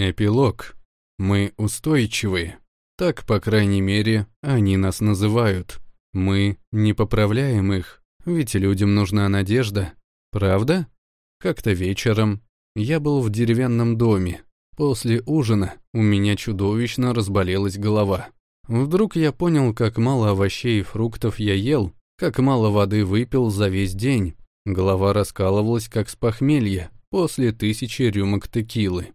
Эпилог. Мы устойчивые. Так, по крайней мере, они нас называют. Мы не поправляем их, ведь людям нужна надежда. Правда? Как-то вечером я был в деревянном доме. После ужина у меня чудовищно разболелась голова. Вдруг я понял, как мало овощей и фруктов я ел, как мало воды выпил за весь день. Голова раскалывалась, как с похмелья, после тысячи рюмок текилы.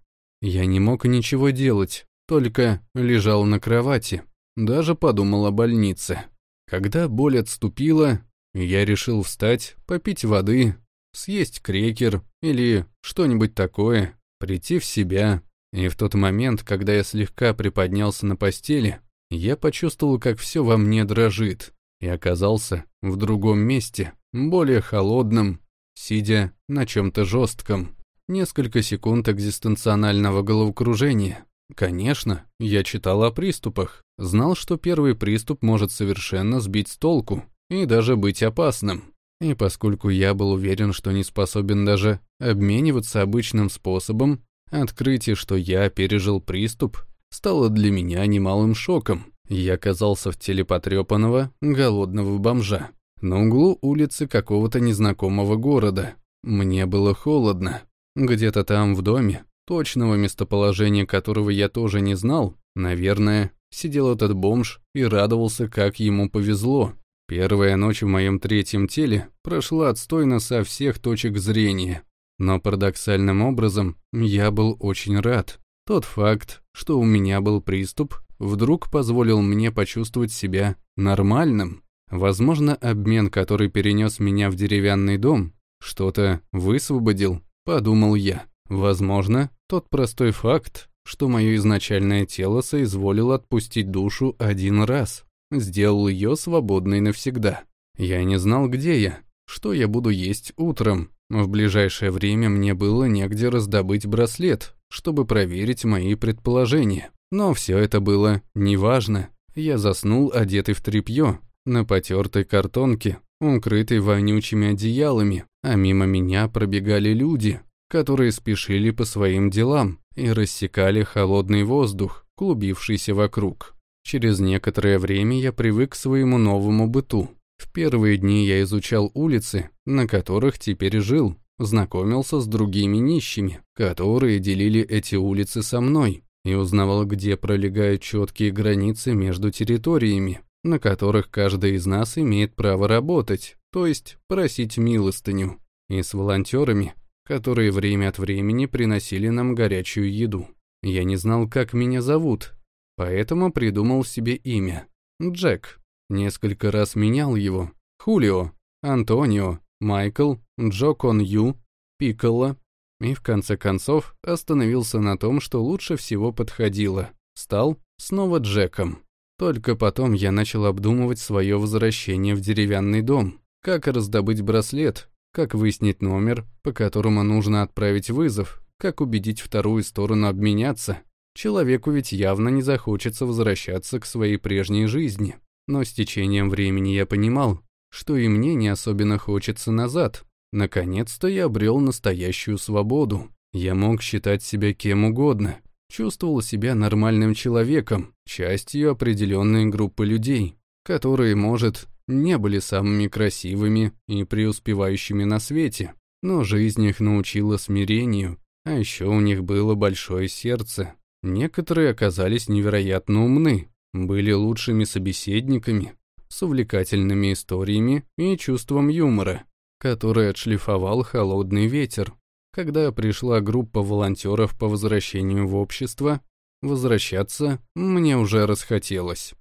Я не мог ничего делать, только лежал на кровати, даже подумал о больнице. Когда боль отступила, я решил встать, попить воды, съесть крекер или что-нибудь такое, прийти в себя. И в тот момент, когда я слегка приподнялся на постели, я почувствовал, как все во мне дрожит, и оказался в другом месте, более холодном, сидя на чем-то жестком. Несколько секунд экзистенционального головокружения. Конечно, я читал о приступах, знал, что первый приступ может совершенно сбить с толку и даже быть опасным. И поскольку я был уверен, что не способен даже обмениваться обычным способом, открытие, что я пережил приступ, стало для меня немалым шоком. Я оказался в теле потрепанного, голодного бомжа. На углу улицы какого-то незнакомого города. Мне было холодно. Где-то там в доме, точного местоположения которого я тоже не знал, наверное, сидел этот бомж и радовался, как ему повезло. Первая ночь в моем третьем теле прошла отстойно со всех точек зрения. Но парадоксальным образом я был очень рад. Тот факт, что у меня был приступ, вдруг позволил мне почувствовать себя нормальным. Возможно, обмен, который перенес меня в деревянный дом, что-то высвободил, подумал я. Возможно, тот простой факт, что мое изначальное тело соизволило отпустить душу один раз, сделал ее свободной навсегда. Я не знал, где я, что я буду есть утром. В ближайшее время мне было негде раздобыть браслет, чтобы проверить мои предположения. Но все это было неважно. Я заснул, одетый в тряпье, на потертой картонке, укрытой вонючими одеялами, а мимо меня пробегали люди, которые спешили по своим делам и рассекали холодный воздух, клубившийся вокруг. Через некоторое время я привык к своему новому быту. В первые дни я изучал улицы, на которых теперь жил, знакомился с другими нищими, которые делили эти улицы со мной, и узнавал, где пролегают четкие границы между территориями, на которых каждый из нас имеет право работать, то есть просить милостыню, и с волонтерами, которые время от времени приносили нам горячую еду. Я не знал, как меня зовут, поэтому придумал себе имя. Джек. Несколько раз менял его. Хулио, Антонио, Майкл, Джо Кон Ю, Пикколо. И в конце концов остановился на том, что лучше всего подходило. Стал снова Джеком. Только потом я начал обдумывать свое возвращение в деревянный дом. Как раздобыть браслет, как выяснить номер, по которому нужно отправить вызов, как убедить вторую сторону обменяться. Человеку ведь явно не захочется возвращаться к своей прежней жизни. Но с течением времени я понимал, что и мне не особенно хочется назад. Наконец-то я обрел настоящую свободу. Я мог считать себя кем угодно. Чувствовал себя нормальным человеком, частью определенной группы людей, которые, может, не были самыми красивыми и преуспевающими на свете, но жизнь их научила смирению, а еще у них было большое сердце. Некоторые оказались невероятно умны, были лучшими собеседниками, с увлекательными историями и чувством юмора, который отшлифовал холодный ветер. Когда пришла группа волонтеров по возвращению в общество, возвращаться мне уже расхотелось.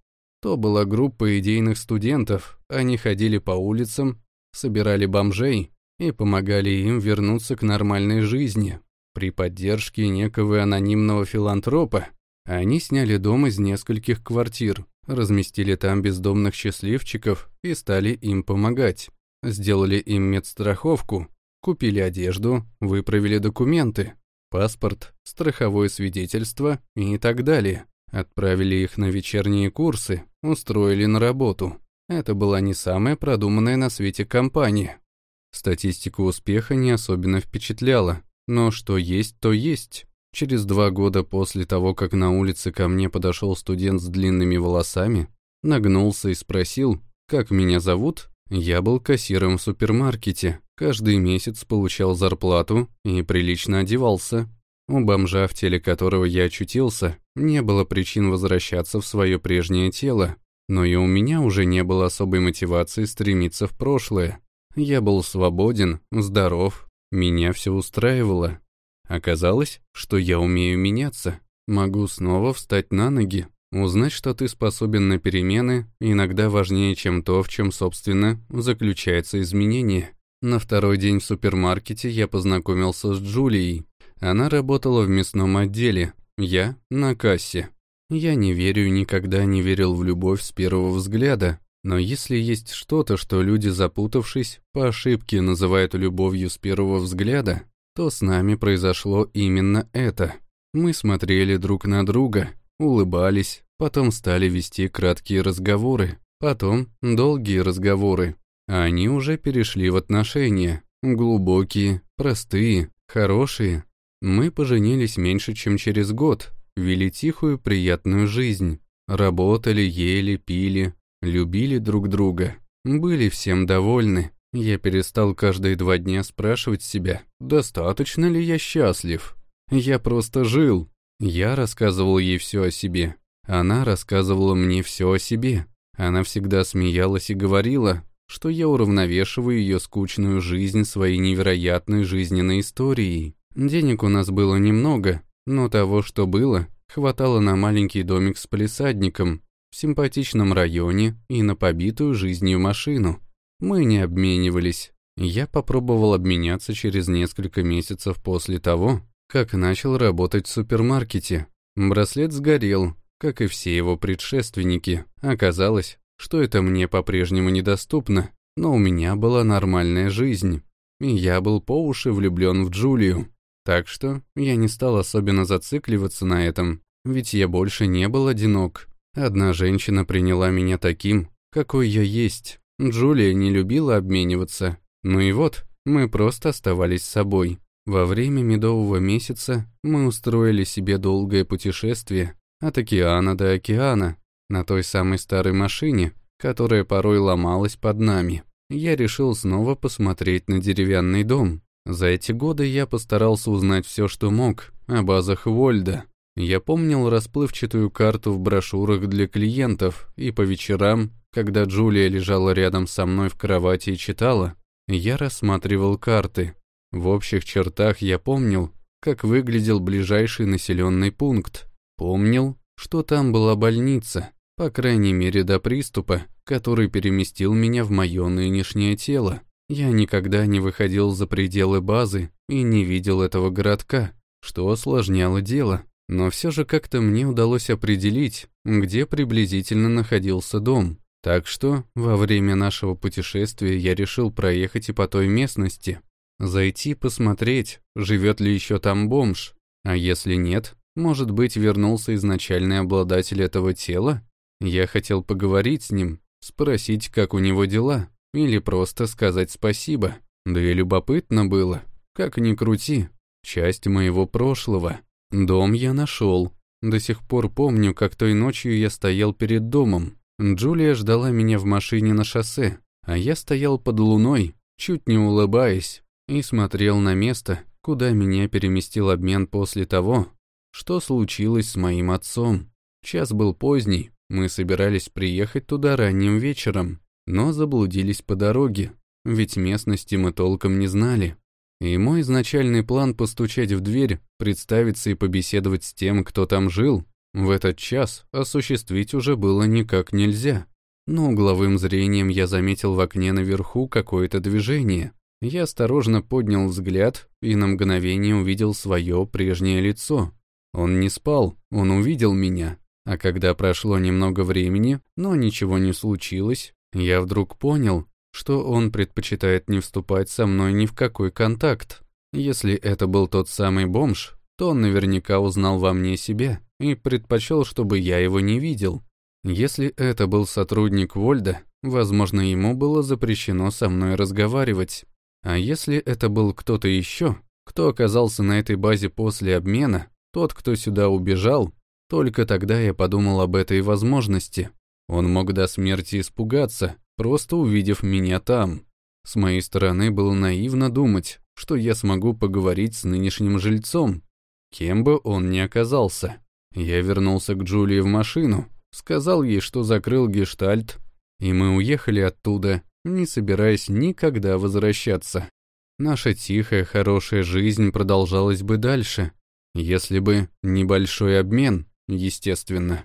То была группа идейных студентов, они ходили по улицам, собирали бомжей и помогали им вернуться к нормальной жизни. При поддержке некого анонимного филантропа они сняли дом из нескольких квартир, разместили там бездомных счастливчиков и стали им помогать. Сделали им медстраховку, купили одежду, выправили документы, паспорт, страховое свидетельство и так далее. Отправили их на вечерние курсы, устроили на работу. Это была не самая продуманная на свете компания. Статистика успеха не особенно впечатляла, но что есть, то есть. Через два года после того, как на улице ко мне подошел студент с длинными волосами, нагнулся и спросил, как меня зовут, я был кассиром в супермаркете, каждый месяц получал зарплату и прилично одевался. У бомжа, в теле которого я очутился, не было причин возвращаться в свое прежнее тело, но и у меня уже не было особой мотивации стремиться в прошлое. Я был свободен, здоров, меня все устраивало. Оказалось, что я умею меняться, могу снова встать на ноги. Узнать, что ты способен на перемены, иногда важнее, чем то, в чем, собственно, заключается изменение. На второй день в супермаркете я познакомился с Джулией. Она работала в мясном отделе, я — на кассе. Я не верю никогда не верил в любовь с первого взгляда, но если есть что-то, что люди, запутавшись, по ошибке называют любовью с первого взгляда, то с нами произошло именно это. Мы смотрели друг на друга, улыбались, потом стали вести краткие разговоры, потом долгие разговоры. А они уже перешли в отношения, глубокие, простые, хорошие. Мы поженились меньше, чем через год, вели тихую, приятную жизнь. Работали, ели, пили, любили друг друга, были всем довольны. Я перестал каждые два дня спрашивать себя, достаточно ли я счастлив. Я просто жил. Я рассказывал ей все о себе. Она рассказывала мне все о себе. Она всегда смеялась и говорила, что я уравновешиваю ее скучную жизнь своей невероятной жизненной историей. Денег у нас было немного, но того, что было, хватало на маленький домик с палисадником в симпатичном районе и на побитую жизнью машину. Мы не обменивались. Я попробовал обменяться через несколько месяцев после того, как начал работать в супермаркете. Браслет сгорел, как и все его предшественники. Оказалось, что это мне по-прежнему недоступно, но у меня была нормальная жизнь, и я был по уши влюблен в Джулию. Так что я не стал особенно зацикливаться на этом, ведь я больше не был одинок. Одна женщина приняла меня таким, какой я есть. Джулия не любила обмениваться. Ну и вот, мы просто оставались собой. Во время медового месяца мы устроили себе долгое путешествие от океана до океана на той самой старой машине, которая порой ломалась под нами. Я решил снова посмотреть на деревянный дом, за эти годы я постарался узнать все, что мог, о базах Вольда. Я помнил расплывчатую карту в брошюрах для клиентов, и по вечерам, когда Джулия лежала рядом со мной в кровати и читала, я рассматривал карты. В общих чертах я помнил, как выглядел ближайший населенный пункт. Помнил, что там была больница, по крайней мере до приступа, который переместил меня в мое нынешнее тело. Я никогда не выходил за пределы базы и не видел этого городка, что осложняло дело. Но все же как-то мне удалось определить, где приблизительно находился дом. Так что во время нашего путешествия я решил проехать и по той местности. Зайти посмотреть, живет ли еще там бомж. А если нет, может быть, вернулся изначальный обладатель этого тела? Я хотел поговорить с ним, спросить, как у него дела. Или просто сказать спасибо. Да и любопытно было. Как ни крути, часть моего прошлого. Дом я нашел. До сих пор помню, как той ночью я стоял перед домом. Джулия ждала меня в машине на шоссе, а я стоял под луной, чуть не улыбаясь, и смотрел на место, куда меня переместил обмен после того, что случилось с моим отцом. Час был поздний, мы собирались приехать туда ранним вечером но заблудились по дороге, ведь местности мы толком не знали. И мой изначальный план постучать в дверь, представиться и побеседовать с тем, кто там жил, в этот час осуществить уже было никак нельзя. Но угловым зрением я заметил в окне наверху какое-то движение. Я осторожно поднял взгляд и на мгновение увидел свое прежнее лицо. Он не спал, он увидел меня. А когда прошло немного времени, но ничего не случилось, я вдруг понял, что он предпочитает не вступать со мной ни в какой контакт. Если это был тот самый бомж, то он наверняка узнал во мне себя и предпочел, чтобы я его не видел. Если это был сотрудник Вольда, возможно, ему было запрещено со мной разговаривать. А если это был кто-то еще, кто оказался на этой базе после обмена, Тот, кто сюда убежал, только тогда я подумал об этой возможности. Он мог до смерти испугаться, просто увидев меня там. С моей стороны было наивно думать, что я смогу поговорить с нынешним жильцом, кем бы он ни оказался. Я вернулся к Джулии в машину, сказал ей, что закрыл гештальт, и мы уехали оттуда, не собираясь никогда возвращаться. Наша тихая, хорошая жизнь продолжалась бы дальше, если бы небольшой обмен, естественно.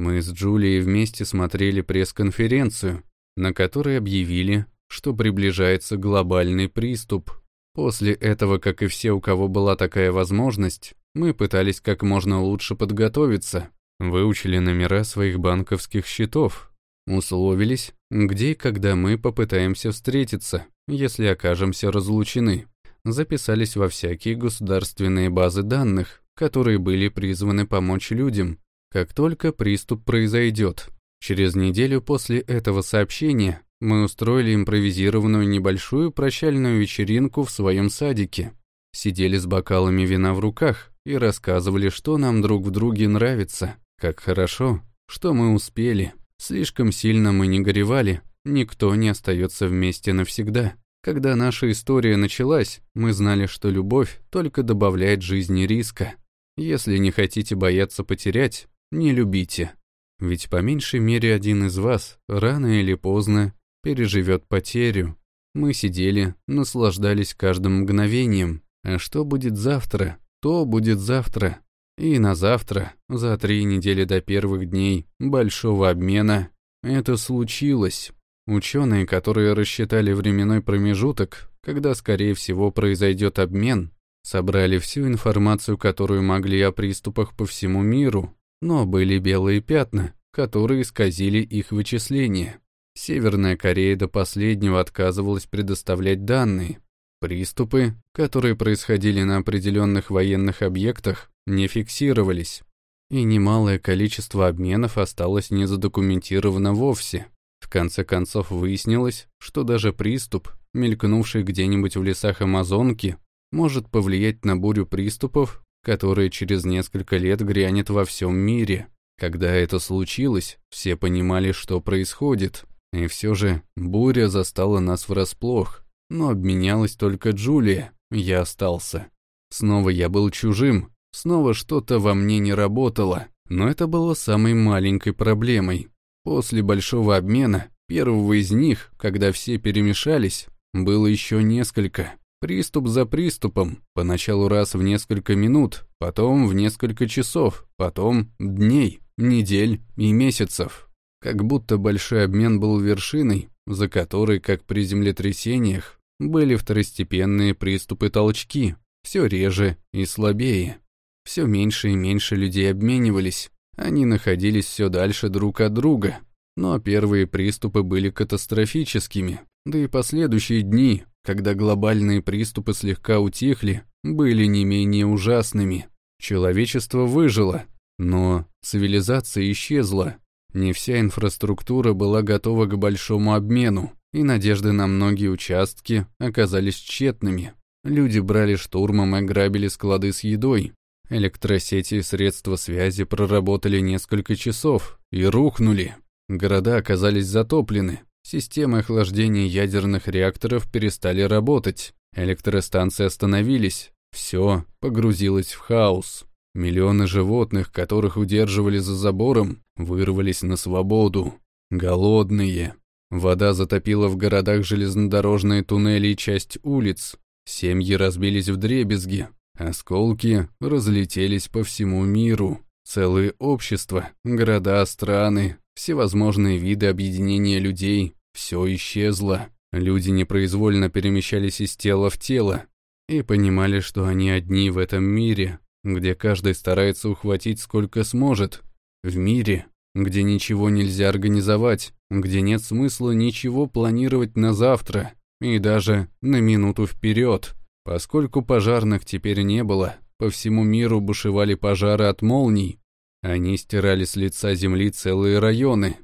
Мы с Джулией вместе смотрели пресс-конференцию, на которой объявили, что приближается глобальный приступ. После этого, как и все, у кого была такая возможность, мы пытались как можно лучше подготовиться, выучили номера своих банковских счетов, условились, где и когда мы попытаемся встретиться, если окажемся разлучены, записались во всякие государственные базы данных, которые были призваны помочь людям, как только приступ произойдет. Через неделю после этого сообщения мы устроили импровизированную небольшую прощальную вечеринку в своем садике. Сидели с бокалами вина в руках и рассказывали, что нам друг в друге нравится, как хорошо, что мы успели. Слишком сильно мы не горевали, никто не остается вместе навсегда. Когда наша история началась, мы знали, что любовь только добавляет жизни риска. Если не хотите бояться потерять, не любите. Ведь по меньшей мере один из вас, рано или поздно, переживет потерю. Мы сидели, наслаждались каждым мгновением. А что будет завтра, то будет завтра. И на завтра, за три недели до первых дней большого обмена, это случилось. Ученые, которые рассчитали временной промежуток, когда, скорее всего, произойдет обмен, собрали всю информацию, которую могли о приступах по всему миру, но были белые пятна, которые исказили их вычисления. Северная Корея до последнего отказывалась предоставлять данные. Приступы, которые происходили на определенных военных объектах, не фиксировались. И немалое количество обменов осталось незадокументировано вовсе. В конце концов выяснилось, что даже приступ, мелькнувший где-нибудь в лесах Амазонки, может повлиять на бурю приступов, которая через несколько лет грянет во всем мире. Когда это случилось, все понимали, что происходит. И все же буря застала нас врасплох, но обменялась только Джулия, я остался. Снова я был чужим, снова что-то во мне не работало, но это было самой маленькой проблемой. После большого обмена, первого из них, когда все перемешались, было еще несколько. Приступ за приступом, поначалу раз в несколько минут, потом в несколько часов, потом дней, недель и месяцев. Как будто большой обмен был вершиной, за которой, как при землетрясениях, были второстепенные приступы-толчки, все реже и слабее. Все меньше и меньше людей обменивались, они находились все дальше друг от друга. Но первые приступы были катастрофическими, да и последующие дни, когда глобальные приступы слегка утихли, были не менее ужасными. Человечество выжило, но цивилизация исчезла, не вся инфраструктура была готова к большому обмену, и надежды на многие участки оказались тщетными. Люди брали штурмом и грабили склады с едой. Электросети и средства связи проработали несколько часов и рухнули. Города оказались затоплены. Системы охлаждения ядерных реакторов перестали работать. Электростанции остановились. Все погрузилось в хаос. Миллионы животных, которых удерживали за забором, вырвались на свободу. Голодные. Вода затопила в городах железнодорожные туннели и часть улиц. Семьи разбились в дребезги. Осколки разлетелись по всему миру. Целые общества, города, страны, всевозможные виды объединения людей — все исчезло. Люди непроизвольно перемещались из тела в тело и понимали, что они одни в этом мире, где каждый старается ухватить сколько сможет, в мире, где ничего нельзя организовать, где нет смысла ничего планировать на завтра и даже на минуту вперед. Поскольку пожарных теперь не было, по всему миру бушевали пожары от молний, они стирали с лица земли целые районы.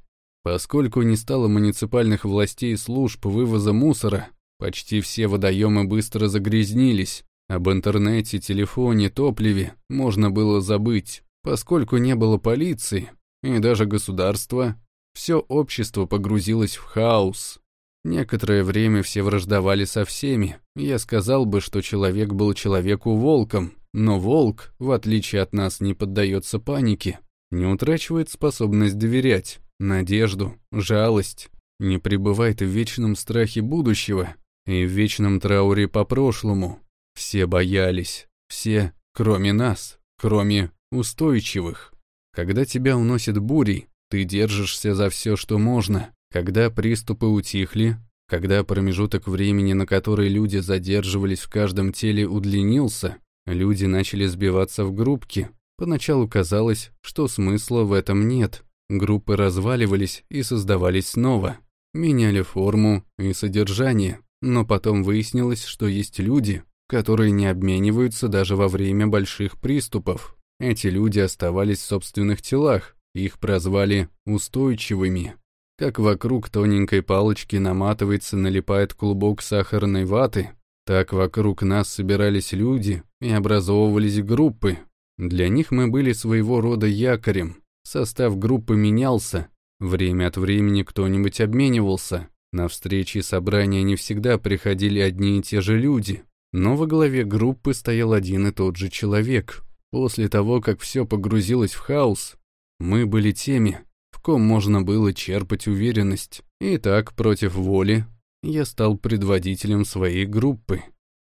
Поскольку не стало муниципальных властей и служб вывоза мусора, почти все водоемы быстро загрязнились, Об интернете, телефоне, топливе можно было забыть, поскольку не было полиции и даже государства. Все общество погрузилось в хаос. Некоторое время все враждовали со всеми. Я сказал бы, что человек был человеку волком, но волк, в отличие от нас, не поддается панике, не утрачивает способность доверять, надежду, жалость, не пребывает в вечном страхе будущего и в вечном трауре по прошлому. Все боялись, все, кроме нас, кроме устойчивых. Когда тебя уносит бурей, ты держишься за все, что можно. Когда приступы утихли, когда промежуток времени, на который люди задерживались в каждом теле, удлинился, Люди начали сбиваться в группки. Поначалу казалось, что смысла в этом нет. Группы разваливались и создавались снова. Меняли форму и содержание. Но потом выяснилось, что есть люди, которые не обмениваются даже во время больших приступов. Эти люди оставались в собственных телах, их прозвали «устойчивыми». Как вокруг тоненькой палочки наматывается, налипает клубок сахарной ваты, так вокруг нас собирались люди и образовывались группы. Для них мы были своего рода якорем. Состав группы менялся. Время от времени кто-нибудь обменивался. На встречи и собрания не всегда приходили одни и те же люди. Но во главе группы стоял один и тот же человек. После того, как все погрузилось в хаос, мы были теми, в ком можно было черпать уверенность. И так, против воли, я стал предводителем своей группы.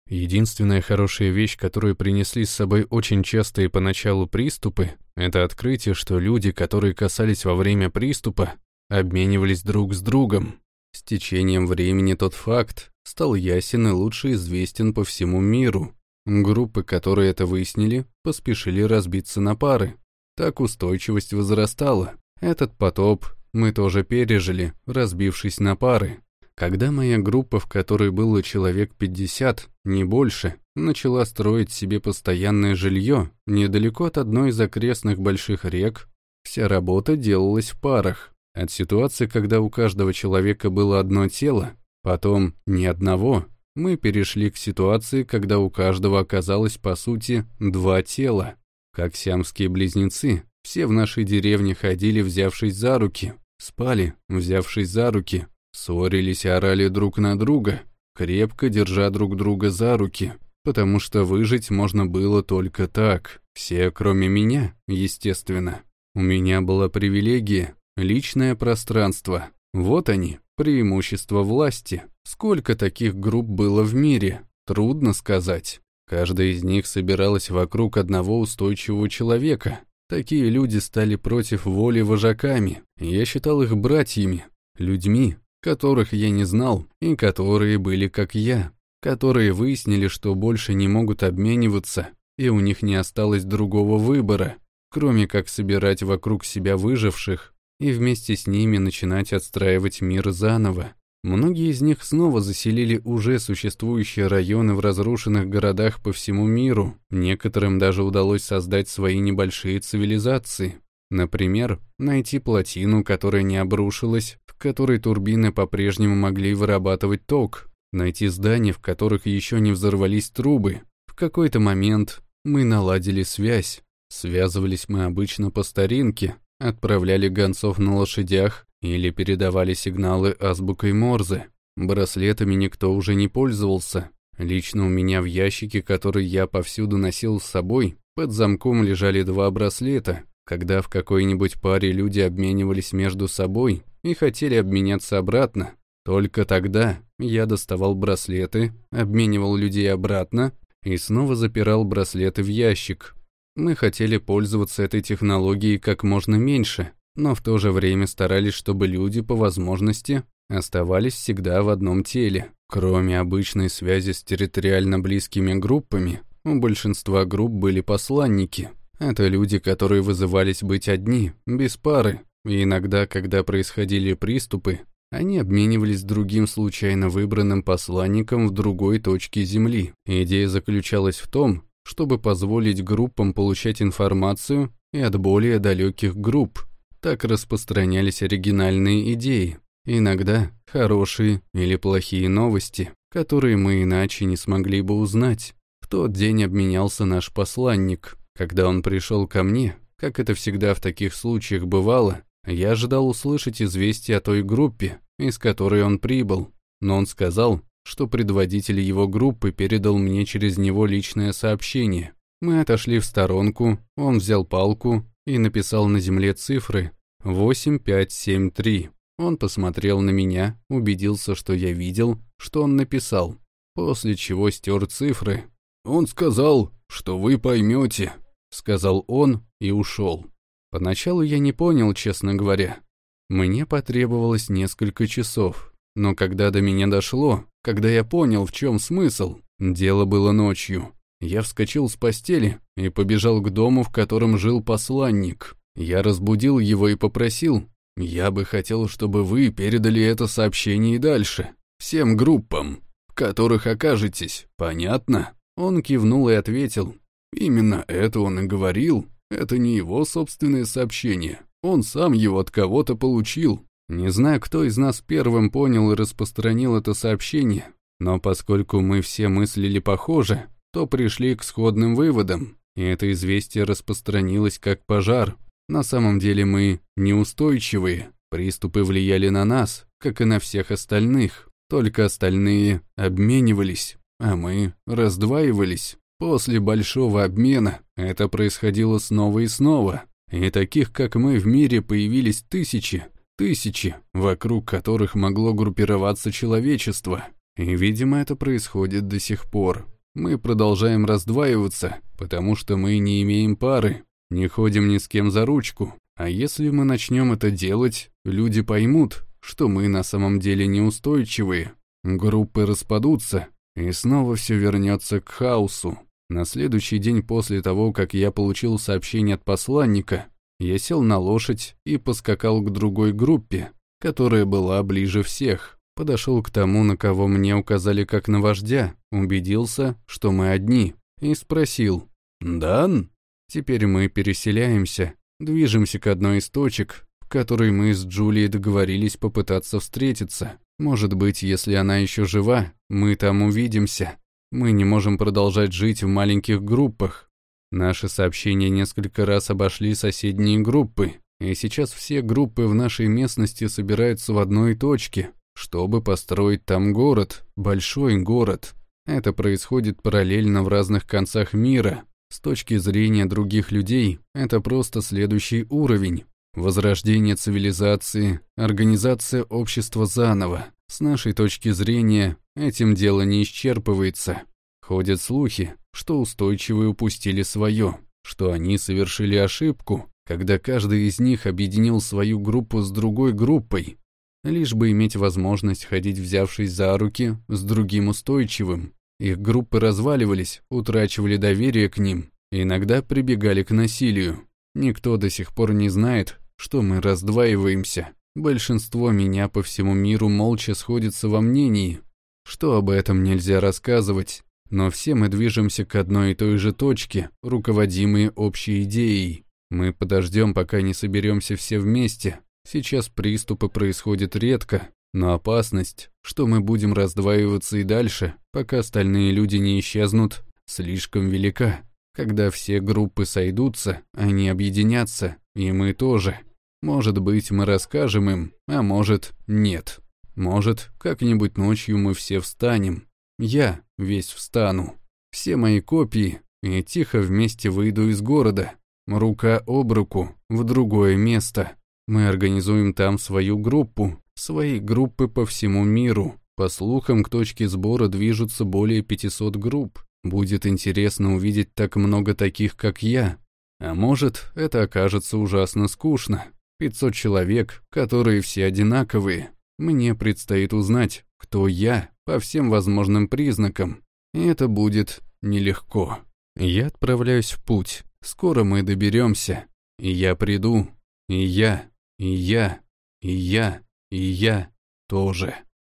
Единственная хорошая вещь, которую принесли с собой очень частые поначалу приступы, это открытие, что люди, которые касались во время приступа, обменивались друг с другом. С течением времени тот факт стал ясен и лучше известен по всему миру. Группы, которые это выяснили, поспешили разбиться на пары. Так устойчивость возрастала. Этот потоп мы тоже пережили, разбившись на пары. Когда моя группа, в которой было человек 50, не больше, начала строить себе постоянное жилье недалеко от одной из окрестных больших рек, вся работа делалась в парах. От ситуации, когда у каждого человека было одно тело, потом ни одного, мы перешли к ситуации, когда у каждого оказалось, по сути, два тела. Как сиамские близнецы, все в нашей деревне ходили, взявшись за руки, спали, взявшись за руки, Ссорились и орали друг на друга, крепко держа друг друга за руки, потому что выжить можно было только так. Все, кроме меня, естественно. У меня была привилегия, личное пространство. Вот они, преимущества власти. Сколько таких групп было в мире? Трудно сказать. Каждая из них собиралась вокруг одного устойчивого человека. Такие люди стали против воли вожаками. Я считал их братьями, людьми, которых я не знал и которые были как я, которые выяснили, что больше не могут обмениваться, и у них не осталось другого выбора, кроме как собирать вокруг себя выживших и вместе с ними начинать отстраивать мир заново. Многие из них снова заселили уже существующие районы в разрушенных городах по всему миру, некоторым даже удалось создать свои небольшие цивилизации. Например, найти плотину, которая не обрушилась, которой турбины по-прежнему могли вырабатывать ток, найти здания, в которых еще не взорвались трубы. В какой-то момент мы наладили связь. Связывались мы обычно по старинке, отправляли гонцов на лошадях или передавали сигналы азбукой Морзе. Браслетами никто уже не пользовался. Лично у меня в ящике, который я повсюду носил с собой, под замком лежали два браслета. Когда в какой-нибудь паре люди обменивались между собой, и хотели обменяться обратно. Только тогда я доставал браслеты, обменивал людей обратно и снова запирал браслеты в ящик. Мы хотели пользоваться этой технологией как можно меньше, но в то же время старались, чтобы люди по возможности оставались всегда в одном теле. Кроме обычной связи с территориально близкими группами, у большинства групп были посланники. Это люди, которые вызывались быть одни, без пары, и иногда, когда происходили приступы, они обменивались другим случайно выбранным посланником в другой точке Земли. Идея заключалась в том, чтобы позволить группам получать информацию и от более далеких групп. Так распространялись оригинальные идеи, иногда хорошие или плохие новости, которые мы иначе не смогли бы узнать тот день обменялся наш посланник. Когда он пришел ко мне, как это всегда в таких случаях бывало, я ожидал услышать известие о той группе, из которой он прибыл, но он сказал, что предводитель его группы передал мне через него личное сообщение. Мы отошли в сторонку, он взял палку и написал на земле цифры 8573. Он посмотрел на меня, убедился, что я видел, что он написал, после чего стер цифры. «Он сказал, что вы поймете», — сказал он и ушел. Поначалу я не понял, честно говоря. Мне потребовалось несколько часов, но когда до меня дошло, когда я понял, в чем смысл, дело было ночью. Я вскочил с постели и побежал к дому, в котором жил посланник. Я разбудил его и попросил, «Я бы хотел, чтобы вы передали это сообщение и дальше, всем группам, в которых окажетесь, понятно?» Он кивнул и ответил, «Именно это он и говорил, это не его собственное сообщение, он сам его от кого-то получил». Не знаю, кто из нас первым понял и распространил это сообщение, но поскольку мы все мыслили похоже, то пришли к сходным выводам, и это известие распространилось как пожар. На самом деле мы неустойчивые, приступы влияли на нас, как и на всех остальных, только остальные обменивались, а мы раздваивались. После большого обмена это происходило снова и снова, и таких, как мы, в мире появились тысячи, тысячи, вокруг которых могло группироваться человечество. И, видимо, это происходит до сих пор. Мы продолжаем раздваиваться, потому что мы не имеем пары, не ходим ни с кем за ручку. А если мы начнем это делать, люди поймут, что мы на самом деле неустойчивые. Группы распадутся, и снова все вернется к хаосу. На следующий день после того, как я получил сообщение от посланника, я сел на лошадь и поскакал к другой группе, которая была ближе всех. Подошел к тому, на кого мне указали как на вождя, убедился, что мы одни, и спросил «Дан?» Теперь мы переселяемся, движемся к одной из точек, в которой мы с Джулией договорились попытаться встретиться. Может быть, если она еще жива, мы там увидимся. Мы не можем продолжать жить в маленьких группах. Наши сообщения несколько раз обошли соседние группы, и сейчас все группы в нашей местности собираются в одной точке, чтобы построить там город, большой город. Это происходит параллельно в разных концах мира. С точки зрения других людей, это просто следующий уровень. Возрождение цивилизации, организация общества заново. С нашей точки зрения, этим дело не исчерпывается. Ходят слухи, что устойчивые упустили свое, что они совершили ошибку, когда каждый из них объединил свою группу с другой группой, лишь бы иметь возможность ходить, взявшись за руки, с другим устойчивым. Их группы разваливались, утрачивали доверие к ним, иногда прибегали к насилию. Никто до сих пор не знает, что мы раздваиваемся. Большинство меня по всему миру молча сходится во мнении, что об этом нельзя рассказывать, но все мы движемся к одной и той же точке, руководимые общей идеей. Мы подождем, пока не соберемся все вместе, Сейчас приступы происходят редко, но опасность, что мы будем раздваиваться и дальше, пока остальные люди не исчезнут, слишком велика. Когда все группы сойдутся, они объединятся, и мы тоже. Может быть, мы расскажем им, а может, нет. Может, как-нибудь ночью мы все встанем. Я весь встану. Все мои копии, и тихо вместе выйду из города. Рука об руку, в другое место. Мы организуем там свою группу, свои группы по всему миру. По слухам, к точке сбора движутся более 500 групп. Будет интересно увидеть так много таких, как я. А может, это окажется ужасно скучно. 500 человек, которые все одинаковые. Мне предстоит узнать, кто я по всем возможным признакам. И это будет нелегко. Я отправляюсь в путь. Скоро мы доберемся. И я приду. И я и я, и я, и я тоже.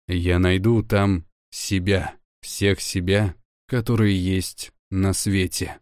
Я найду там себя, всех себя, которые есть на свете.